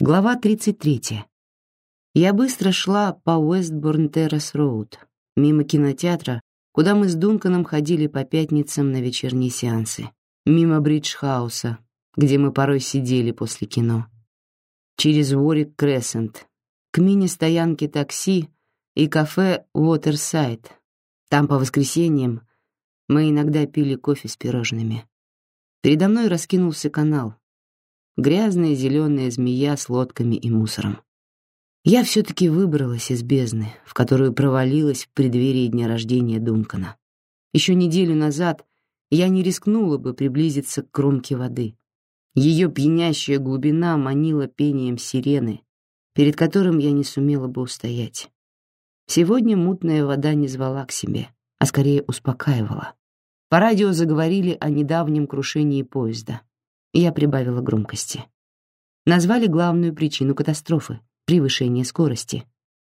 Глава 33. Я быстро шла по Уэстборн Террас Роуд, мимо кинотеатра, куда мы с Дунканом ходили по пятницам на вечерние сеансы, мимо Бридж-хауса, где мы порой сидели после кино, через Уорик Крессент, к мини-стоянке такси и кафе Уотерсайд. Там по воскресеньям мы иногда пили кофе с пирожными. Передо мной раскинулся канал, грязная зеленая змея с лодками и мусором. Я все-таки выбралась из бездны, в которую провалилась в преддверии дня рождения Дункана. Еще неделю назад я не рискнула бы приблизиться к кромке воды. Ее пьянящая глубина манила пением сирены, перед которым я не сумела бы устоять. Сегодня мутная вода не звала к себе, а скорее успокаивала. По радио заговорили о недавнем крушении поезда. Я прибавила громкости. Назвали главную причину катастрофы — превышение скорости.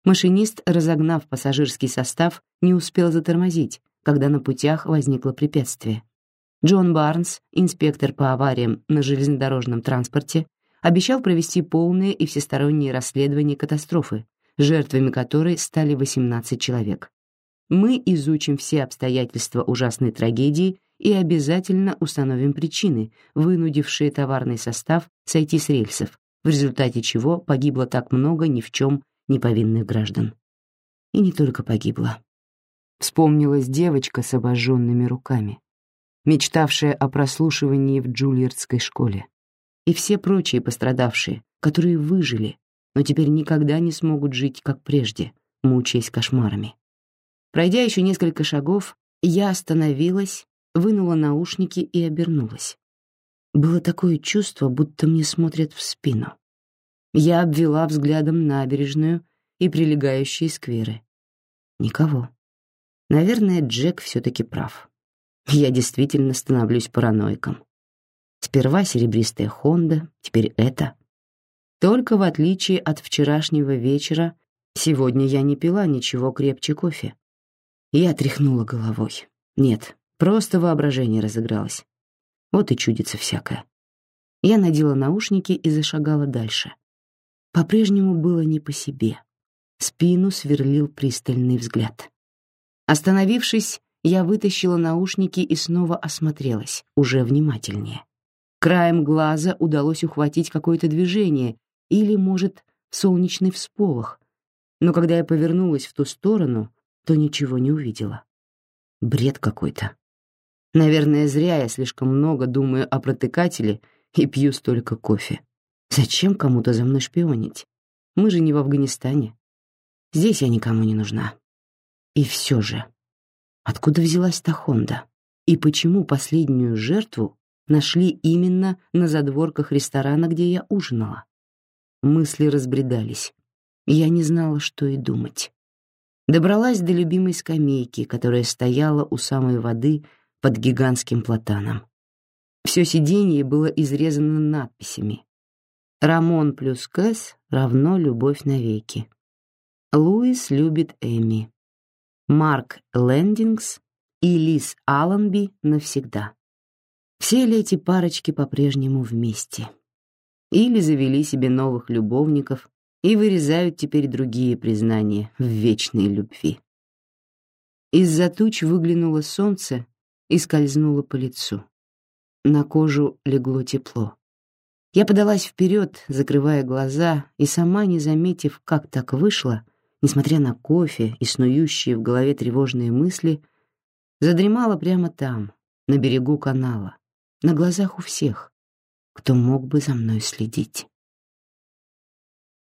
Машинист, разогнав пассажирский состав, не успел затормозить, когда на путях возникло препятствие. Джон Барнс, инспектор по авариям на железнодорожном транспорте, обещал провести полное и всестороннее расследование катастрофы, жертвами которой стали 18 человек. Мы изучим все обстоятельства ужасной трагедии и обязательно установим причины, вынудившие товарный состав сойти с рельсов, в результате чего погибло так много ни в чем не повинных граждан. И не только погибло. Вспомнилась девочка с обожженными руками, мечтавшая о прослушивании в Джульярдской школе, и все прочие пострадавшие, которые выжили, но теперь никогда не смогут жить, как прежде, мучаясь кошмарами. Пройдя еще несколько шагов, я остановилась вынула наушники и обернулась. Было такое чувство, будто мне смотрят в спину. Я обвела взглядом набережную и прилегающие скверы. Никого. Наверное, Джек все-таки прав. Я действительно становлюсь параноиком. Сперва серебристая Хонда, теперь это. Только в отличие от вчерашнего вечера, сегодня я не пила ничего крепче кофе. Я тряхнула головой. Нет, Просто воображение разыгралось. Вот и чудится всякое. Я надела наушники и зашагала дальше. По-прежнему было не по себе. Спину сверлил пристальный взгляд. Остановившись, я вытащила наушники и снова осмотрелась, уже внимательнее. Краем глаза удалось ухватить какое-то движение или, может, солнечный всполох, но когда я повернулась в ту сторону, то ничего не увидела. Бред какой-то. Наверное, зря я слишком много думаю о протыкателе и пью столько кофе. Зачем кому-то за мной шпионить? Мы же не в Афганистане. Здесь я никому не нужна. И все же, откуда взялась та Хонда? И почему последнюю жертву нашли именно на задворках ресторана, где я ужинала? Мысли разбредались. Я не знала, что и думать. Добралась до любимой скамейки, которая стояла у самой воды под гигантским платаном. Все сиденье было изрезано надписями. «Рамон плюс Кэс равно любовь навеки». «Луис любит Эми». «Марк Лендингс и Лиз Алленби навсегда». Все ли эти парочки по-прежнему вместе? Или завели себе новых любовников и вырезают теперь другие признания в вечной любви? Из-за туч выглянуло солнце и скользнула по лицу. На кожу легло тепло. Я подалась вперед, закрывая глаза, и сама, не заметив, как так вышло, несмотря на кофе и снующие в голове тревожные мысли, задремала прямо там, на берегу канала, на глазах у всех, кто мог бы за мной следить.